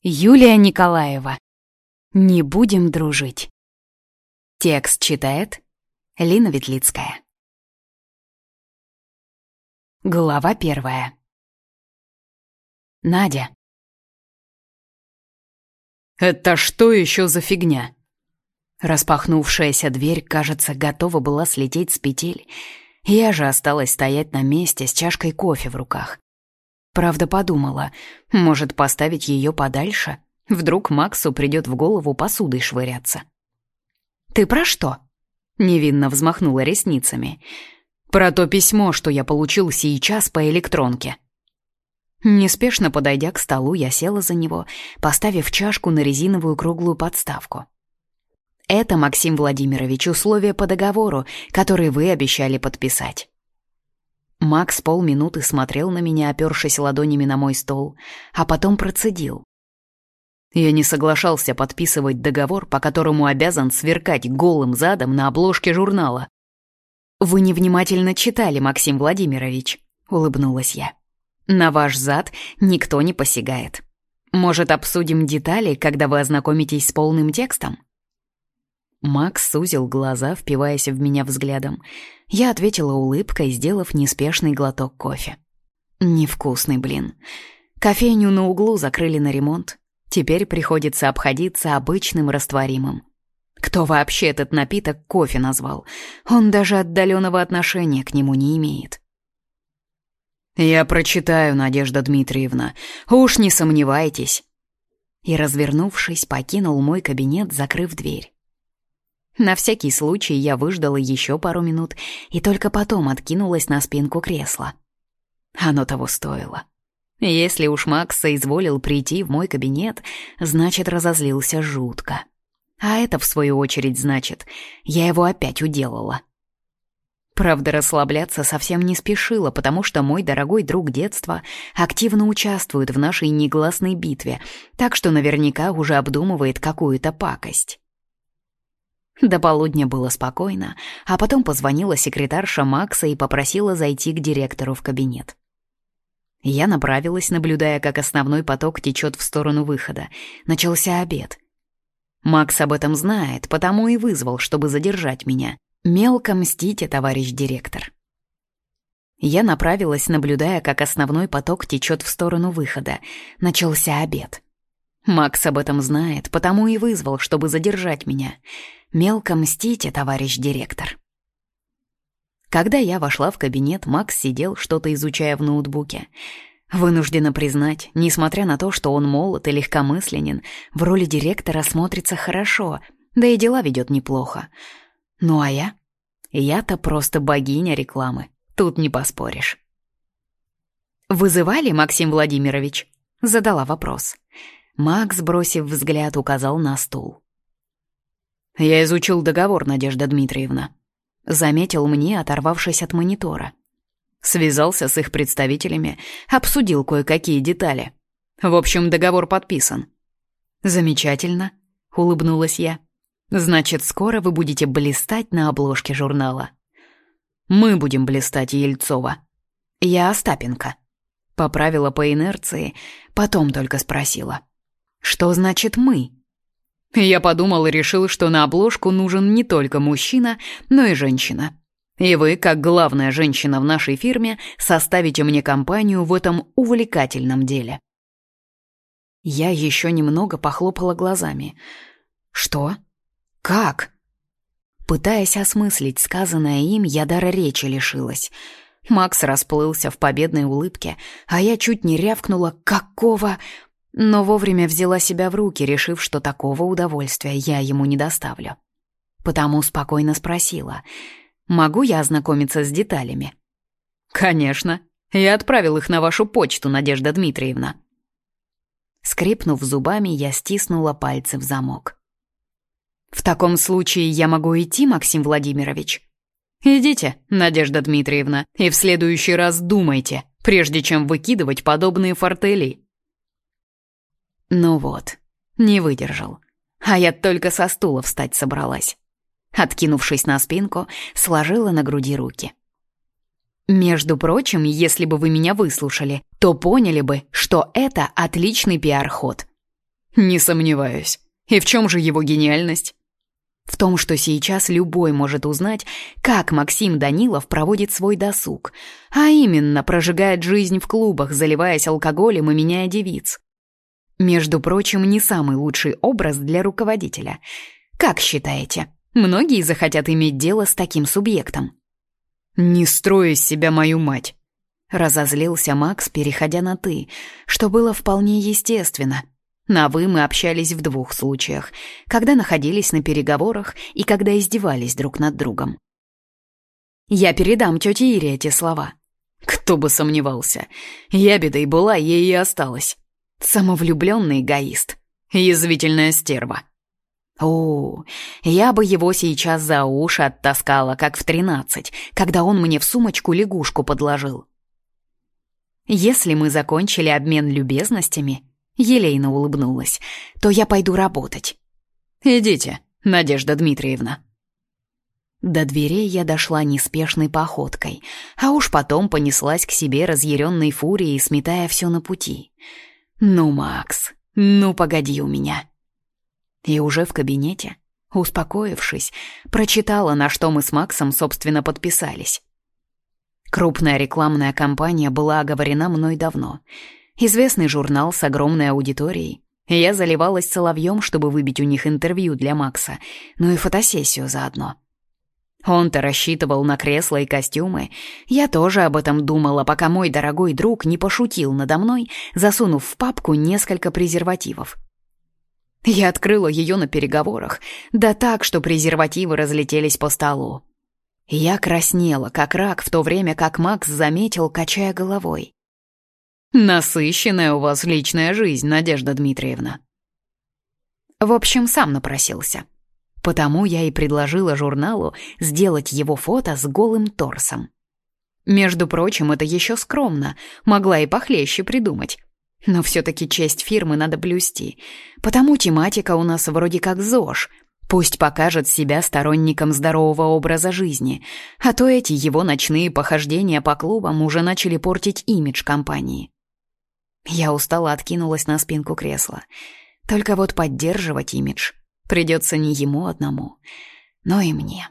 Юлия Николаева. Не будем дружить. Текст читает Лина Ветлицкая. Глава первая. Надя. «Это что еще за фигня?» Распахнувшаяся дверь, кажется, готова была слететь с петель. Я же осталась стоять на месте с чашкой кофе в руках. Правда, подумала, может, поставить ее подальше? Вдруг Максу придет в голову посудой швыряться. «Ты про что?» — невинно взмахнула ресницами. «Про то письмо, что я получил сейчас по электронке». Неспешно подойдя к столу, я села за него, поставив чашку на резиновую круглую подставку. «Это, Максим Владимирович, условия по договору, который вы обещали подписать». Макс полминуты смотрел на меня, опёршись ладонями на мой стол, а потом процедил. Я не соглашался подписывать договор, по которому обязан сверкать голым задом на обложке журнала. «Вы невнимательно читали, Максим Владимирович», — улыбнулась я. «На ваш зад никто не посягает. Может, обсудим детали, когда вы ознакомитесь с полным текстом?» Макс сузил глаза, впиваясь в меня взглядом. Я ответила улыбкой, сделав неспешный глоток кофе. Невкусный, блин. Кофейню на углу закрыли на ремонт. Теперь приходится обходиться обычным растворимым. Кто вообще этот напиток кофе назвал? Он даже отдаленного отношения к нему не имеет. «Я прочитаю, Надежда Дмитриевна. Уж не сомневайтесь». И, развернувшись, покинул мой кабинет, закрыв дверь. На всякий случай я выждала еще пару минут и только потом откинулась на спинку кресла. Оно того стоило. Если уж Макс соизволил прийти в мой кабинет, значит, разозлился жутко. А это, в свою очередь, значит, я его опять уделала. Правда, расслабляться совсем не спешила, потому что мой дорогой друг детства активно участвует в нашей негласной битве, так что наверняка уже обдумывает какую-то пакость. До полудня было спокойно, а потом позвонила секретарша Макса и попросила зайти к директору в кабинет. Я направилась, наблюдая, как основной поток течет в сторону выхода. Начался обед. Макс об этом знает, потому и вызвал, чтобы задержать меня. Мелко мстите, товарищ директор. Я направилась, наблюдая, как основной поток течет в сторону выхода. Начался обед. Макс об этом знает, потому и вызвал, чтобы задержать меня. Мелко мстите, товарищ директор. Когда я вошла в кабинет, Макс сидел, что-то изучая в ноутбуке. Вынуждена признать, несмотря на то, что он молод и легкомысленен, в роли директора смотрится хорошо, да и дела ведет неплохо. Ну а я? Я-то просто богиня рекламы, тут не поспоришь. «Вызывали, Максим Владимирович?» — задала вопрос. Макс, бросив взгляд, указал на стул. «Я изучил договор, Надежда Дмитриевна», — заметил мне, оторвавшись от монитора. Связался с их представителями, обсудил кое-какие детали. В общем, договор подписан. «Замечательно», — улыбнулась я. «Значит, скоро вы будете блистать на обложке журнала». «Мы будем блистать, Ельцова». «Я Остапенко», — поправила по инерции, потом только спросила. «Что значит «мы»?» Я подумал и решил, что на обложку нужен не только мужчина, но и женщина. И вы, как главная женщина в нашей фирме, составите мне компанию в этом увлекательном деле. Я еще немного похлопала глазами. Что? Как? Пытаясь осмыслить сказанное им, я дара речи лишилась. Макс расплылся в победной улыбке, а я чуть не рявкнула «Какого?» Но вовремя взяла себя в руки, решив, что такого удовольствия я ему не доставлю. Потому спокойно спросила, могу я ознакомиться с деталями? «Конечно. Я отправил их на вашу почту, Надежда Дмитриевна». Скрипнув зубами, я стиснула пальцы в замок. «В таком случае я могу идти, Максим Владимирович?» «Идите, Надежда Дмитриевна, и в следующий раз думайте, прежде чем выкидывать подобные фортели». Ну вот, не выдержал. А я только со стула встать собралась. Откинувшись на спинку, сложила на груди руки. Между прочим, если бы вы меня выслушали, то поняли бы, что это отличный пиар-ход. Не сомневаюсь. И в чем же его гениальность? В том, что сейчас любой может узнать, как Максим Данилов проводит свой досуг, а именно прожигает жизнь в клубах, заливаясь алкоголем и меняя девиц. Между прочим, не самый лучший образ для руководителя. Как считаете, многие захотят иметь дело с таким субъектом? «Не строй из себя мою мать», — разозлился Макс, переходя на «ты», что было вполне естественно — на «вы» мы общались в двух случаях, когда находились на переговорах и когда издевались друг над другом. Я передам тете Ире эти слова. Кто бы сомневался. Ябедой была, ей и осталась. Самовлюбленный эгоист. Язвительная стерва. О, я бы его сейчас за уши оттаскала, как в тринадцать, когда он мне в сумочку лягушку подложил. Если мы закончили обмен любезностями, Елейно улыбнулась. «То я пойду работать». «Идите, Надежда Дмитриевна». До дверей я дошла неспешной походкой, а уж потом понеслась к себе разъяренной фурией, сметая все на пути. «Ну, Макс, ну погоди у меня». И уже в кабинете, успокоившись, прочитала, на что мы с Максом, собственно, подписались. Крупная рекламная кампания была оговорена мной давно — Известный журнал с огромной аудиторией. Я заливалась соловьем, чтобы выбить у них интервью для Макса, ну и фотосессию заодно. Он-то рассчитывал на кресла и костюмы. Я тоже об этом думала, пока мой дорогой друг не пошутил надо мной, засунув в папку несколько презервативов. Я открыла ее на переговорах, да так, что презервативы разлетелись по столу. Я краснела, как рак, в то время как Макс заметил, качая головой. Насыщенная у вас личная жизнь, Надежда Дмитриевна. В общем, сам напросился. Потому я и предложила журналу сделать его фото с голым торсом. Между прочим, это еще скромно, могла и похлеще придумать. Но все-таки честь фирмы надо блюсти. Потому тематика у нас вроде как ЗОЖ. Пусть покажет себя сторонником здорового образа жизни, а то эти его ночные похождения по клубам уже начали портить имидж компании. Я устало откинулась на спинку кресла. Только вот поддерживать имидж придется не ему одному, но и мне.